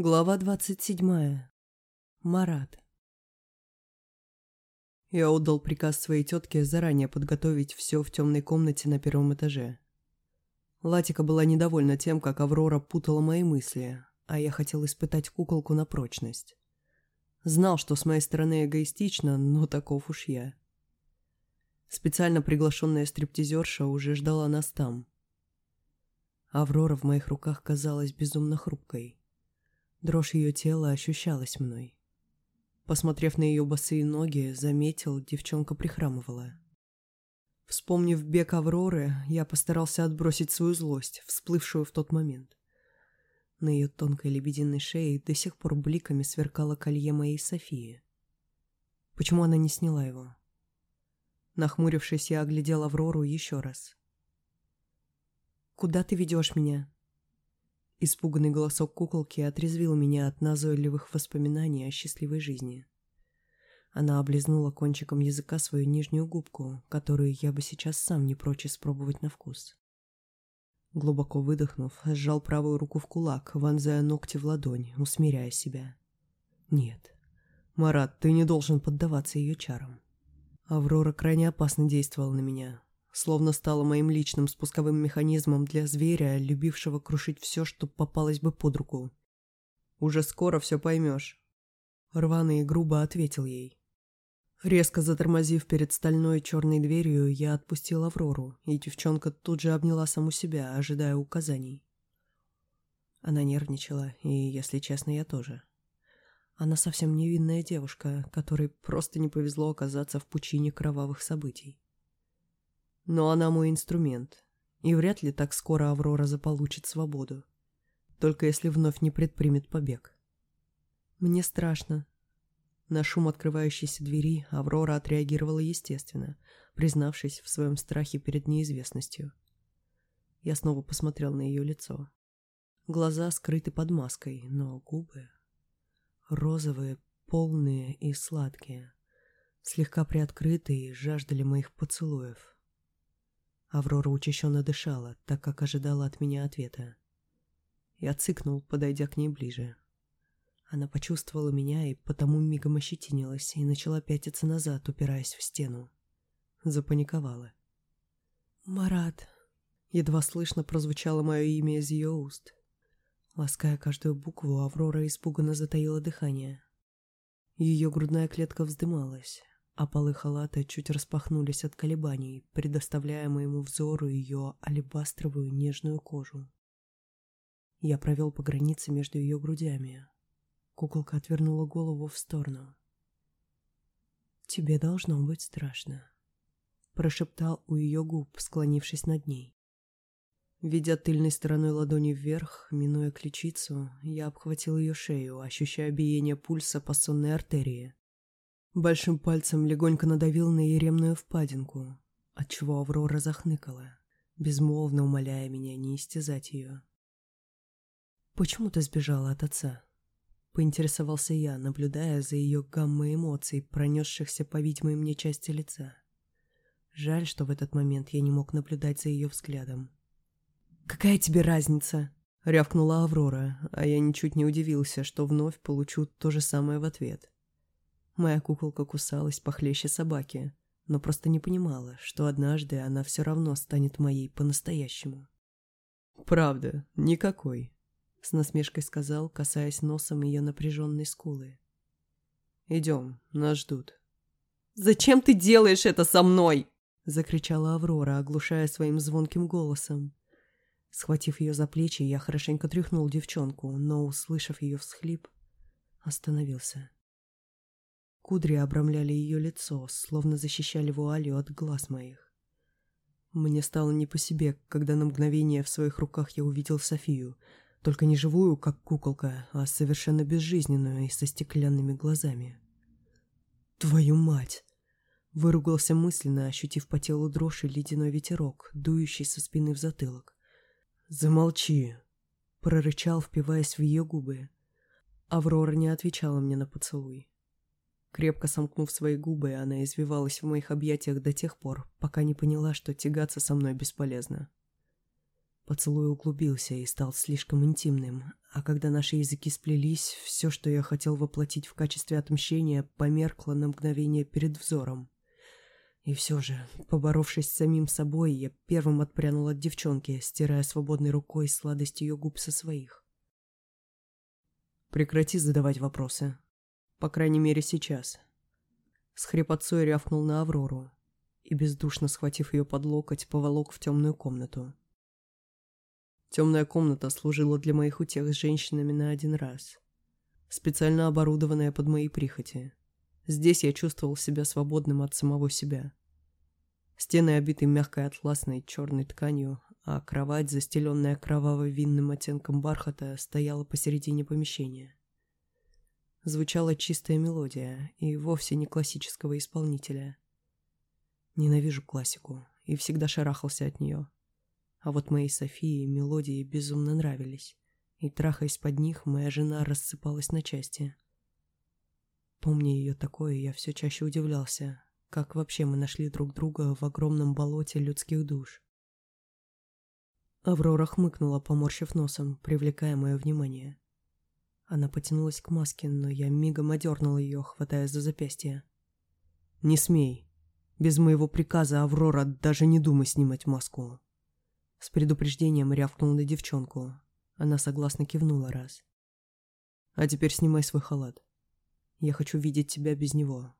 Глава двадцать седьмая. Марат. Я отдал приказ своей тетке заранее подготовить все в темной комнате на первом этаже. Латика была недовольна тем, как Аврора путала мои мысли, а я хотел испытать куколку на прочность. Знал, что с моей стороны эгоистично, но таков уж я. Специально приглашенная стриптизерша уже ждала нас там. Аврора в моих руках казалась безумно хрупкой. Дрожь ее тела ощущалась мной. Посмотрев на ее босые ноги, заметил, девчонка прихрамывала. Вспомнив бег Авроры, я постарался отбросить свою злость, всплывшую в тот момент. На ее тонкой лебединой шее до сих пор бликами сверкало колье моей Софии. Почему она не сняла его? Нахмурившись, я оглядел Аврору еще раз. «Куда ты ведешь меня?» Испуганный голосок куколки отрезвил меня от назойливых воспоминаний о счастливой жизни. Она облизнула кончиком языка свою нижнюю губку, которую я бы сейчас сам не прочь испробовать на вкус. Глубоко выдохнув, сжал правую руку в кулак, вонзая ногти в ладонь, усмиряя себя. «Нет, Марат, ты не должен поддаваться ее чарам». Аврора крайне опасно действовала на меня, словно стала моим личным спусковым механизмом для зверя, любившего крушить все, что попалось бы под руку. «Уже скоро все поймешь», — рвано и грубо ответил ей. Резко затормозив перед стальной черной дверью, я отпустил Аврору, и девчонка тут же обняла саму себя, ожидая указаний. Она нервничала, и, если честно, я тоже. Она совсем невинная девушка, которой просто не повезло оказаться в пучине кровавых событий. Но она мой инструмент, и вряд ли так скоро Аврора заполучит свободу. Только если вновь не предпримет побег. Мне страшно. На шум открывающейся двери Аврора отреагировала естественно, признавшись в своем страхе перед неизвестностью. Я снова посмотрел на ее лицо. Глаза скрыты под маской, но губы... Розовые, полные и сладкие, слегка приоткрытые, жаждали моих поцелуев. Аврора учащенно дышала, так как ожидала от меня ответа. Я цыкнул, подойдя к ней ближе. Она почувствовала меня и потому мигом ощетинилась и начала пятиться назад, упираясь в стену. Запаниковала. «Марат!» Едва слышно прозвучало мое имя из ее уст. Лаская каждую букву, Аврора испуганно затаила дыхание. Ее грудная клетка вздымалась, а полы халата чуть распахнулись от колебаний, предоставляя моему взору ее алебастровую нежную кожу. Я провел по границе между ее грудями. Куколка отвернула голову в сторону. «Тебе должно быть страшно», — прошептал у ее губ, склонившись над ней. Ведя тыльной стороной ладони вверх, минуя ключицу, я обхватил ее шею, ощущая биение пульса по сонной артерии. Большим пальцем легонько надавил на еремную впадинку, отчего Аврора захныкала, безмолвно умоляя меня не истязать ее. «Почему ты сбежала от отца?» — поинтересовался я, наблюдая за ее гаммой эмоций, пронесшихся по видимой мне части лица. Жаль, что в этот момент я не мог наблюдать за ее взглядом. «Какая тебе разница?» — рявкнула Аврора, а я ничуть не удивился, что вновь получу то же самое в ответ. Моя куколка кусалась похлеще собаки, но просто не понимала, что однажды она все равно станет моей по-настоящему. «Правда, никакой», — с насмешкой сказал, касаясь носом ее напряженной скулы. «Идем, нас ждут». «Зачем ты делаешь это со мной?» — закричала Аврора, оглушая своим звонким голосом. Схватив ее за плечи, я хорошенько тряхнул девчонку, но, услышав ее всхлип, остановился. Кудри обрамляли ее лицо, словно защищали вуалью от глаз моих. Мне стало не по себе, когда на мгновение в своих руках я увидел Софию, только не живую, как куколка, а совершенно безжизненную и со стеклянными глазами. «Твою мать!» Выругался мысленно, ощутив по телу дрожь и ледяной ветерок, дующий со спины в затылок. «Замолчи!» — прорычал, впиваясь в ее губы. Аврора не отвечала мне на поцелуй. Крепко сомкнув свои губы, она извивалась в моих объятиях до тех пор, пока не поняла, что тягаться со мной бесполезно. Поцелуй углубился и стал слишком интимным, а когда наши языки сплелись, все, что я хотел воплотить в качестве отмщения, померкло на мгновение перед взором. И все же, поборовшись с самим собой, я первым отпрянул от девчонки, стирая свободной рукой сладость ее губ со своих. «Прекрати задавать вопросы. По крайней мере, сейчас». С хрипотцой рявкнул на Аврору и, бездушно схватив ее под локоть, поволок в темную комнату. Темная комната служила для моих утех с женщинами на один раз. Специально оборудованная под мои прихоти. Здесь я чувствовал себя свободным от самого себя. Стены обиты мягкой атласной черной тканью, а кровать, застеленная кроваво-винным оттенком бархата, стояла посередине помещения. Звучала чистая мелодия, и вовсе не классического исполнителя. Ненавижу классику, и всегда шарахался от нее. А вот моей Софии мелодии безумно нравились, и, трахаясь под них, моя жена рассыпалась на части. Помня ее такое, я все чаще удивлялся, как вообще мы нашли друг друга в огромном болоте людских душ. Аврора хмыкнула, поморщив носом, привлекая мое внимание. Она потянулась к маске, но я мигом одернул ее, хватая за запястье. «Не смей. Без моего приказа, Аврора, даже не думай снимать маску». С предупреждением рявкнул на девчонку. Она согласно кивнула раз. «А теперь снимай свой халат. Я хочу видеть тебя без него».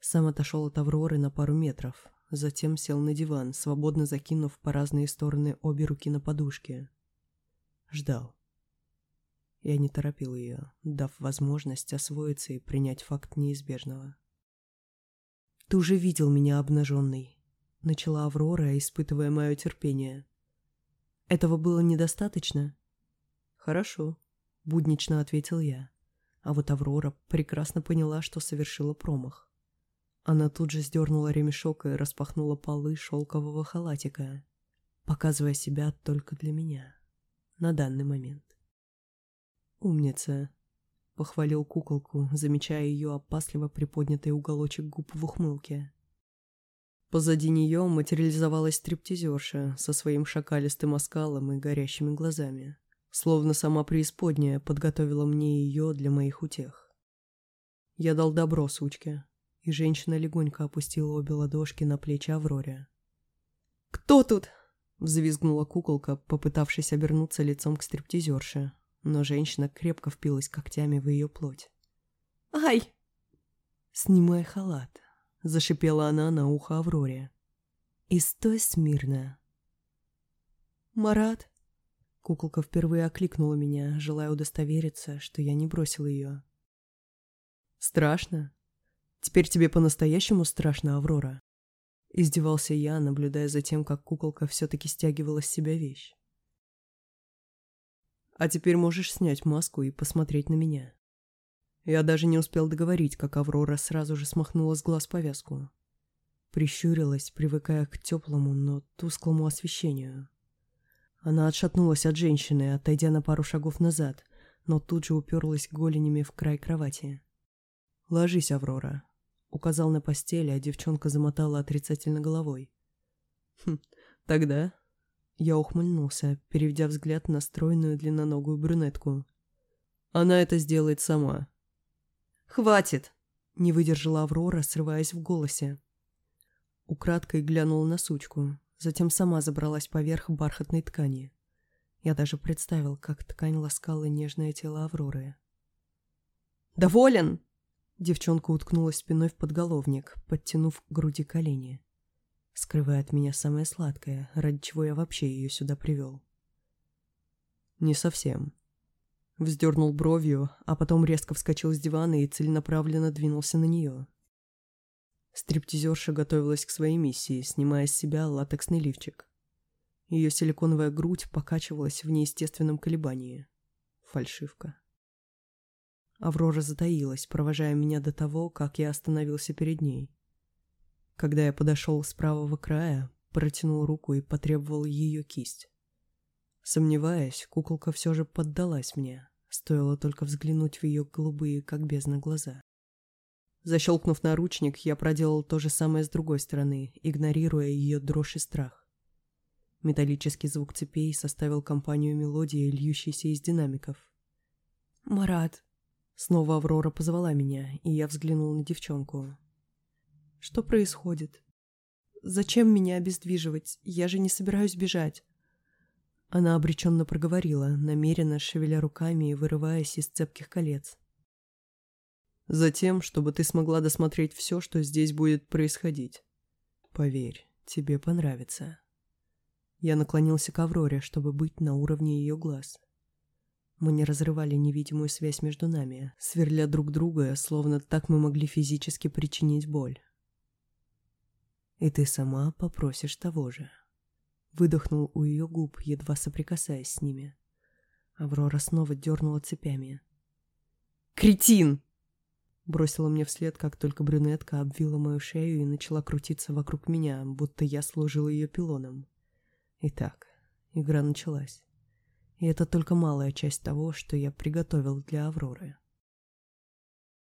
Сам отошел от Авроры на пару метров, затем сел на диван, свободно закинув по разные стороны обе руки на подушке. Ждал. Я не торопил ее, дав возможность освоиться и принять факт неизбежного. «Ты уже видел меня обнаженной», — начала Аврора, испытывая мое терпение. «Этого было недостаточно?» «Хорошо», — буднично ответил я. А вот Аврора прекрасно поняла, что совершила промах. Она тут же сдернула ремешок и распахнула полы шелкового халатика, показывая себя только для меня. На данный момент. «Умница», — похвалил куколку, замечая ее опасливо приподнятый уголочек губ в ухмылке. Позади нее материализовалась стриптизерша со своим шакалистым оскалом и горящими глазами. Словно сама преисподняя подготовила мне ее для моих утех. Я дал добро сучке, и женщина легонько опустила обе ладошки на плечи Авроре. «Кто тут?» — взвизгнула куколка, попытавшись обернуться лицом к стриптизерше, но женщина крепко впилась когтями в ее плоть. «Ай!» «Снимай халат», — зашипела она на ухо Авроре. «И стой смирно». «Марат?» Куколка впервые окликнула меня, желая удостовериться, что я не бросил ее. «Страшно?» Теперь тебе по-настоящему страшно, Аврора?» Издевался я, наблюдая за тем, как куколка все-таки стягивала с себя вещь. «А теперь можешь снять маску и посмотреть на меня». Я даже не успел договорить, как Аврора сразу же смахнула с глаз повязку. Прищурилась, привыкая к теплому, но тусклому освещению. Она отшатнулась от женщины, отойдя на пару шагов назад, но тут же уперлась голенями в край кровати. «Ложись, Аврора», Указал на постель, а девчонка замотала отрицательно головой. «Хм, тогда...» Я ухмыльнулся, переведя взгляд на стройную длинноногую брюнетку. «Она это сделает сама». «Хватит!» — не выдержала Аврора, срываясь в голосе. Украдкой глянула на сучку, затем сама забралась поверх бархатной ткани. Я даже представил, как ткань ласкала нежное тело Авроры. «Доволен!» Девчонка уткнулась спиной в подголовник, подтянув к груди колени. Скрывая от меня самое сладкое, ради чего я вообще ее сюда привел. «Не совсем». Вздернул бровью, а потом резко вскочил с дивана и целенаправленно двинулся на нее. Стриптизерша готовилась к своей миссии, снимая с себя латексный лифчик. Ее силиконовая грудь покачивалась в неестественном колебании. Фальшивка. Аврора затаилась, провожая меня до того, как я остановился перед ней. Когда я подошел с правого края, протянул руку и потребовал ее кисть. Сомневаясь, куколка все же поддалась мне, стоило только взглянуть в ее голубые, как бездна, глаза. Защелкнув наручник, я проделал то же самое с другой стороны, игнорируя ее дрожь и страх. Металлический звук цепей составил компанию мелодии, льющейся из динамиков. «Марат!» Снова Аврора позвала меня, и я взглянул на девчонку. «Что происходит? Зачем меня обездвиживать? Я же не собираюсь бежать!» Она обреченно проговорила, намеренно шевеля руками и вырываясь из цепких колец. «Затем, чтобы ты смогла досмотреть все, что здесь будет происходить. Поверь, тебе понравится». Я наклонился к Авроре, чтобы быть на уровне ее глаз. Мы не разрывали невидимую связь между нами, сверля друг друга, словно так мы могли физически причинить боль. И ты сама попросишь того же. Выдохнул у ее губ, едва соприкасаясь с ними. Аврора снова дернула цепями. «Кретин!» Бросила мне вслед, как только брюнетка обвила мою шею и начала крутиться вокруг меня, будто я служил ее пилоном. Итак, игра началась. И это только малая часть того, что я приготовил для Авроры.